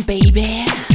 baby.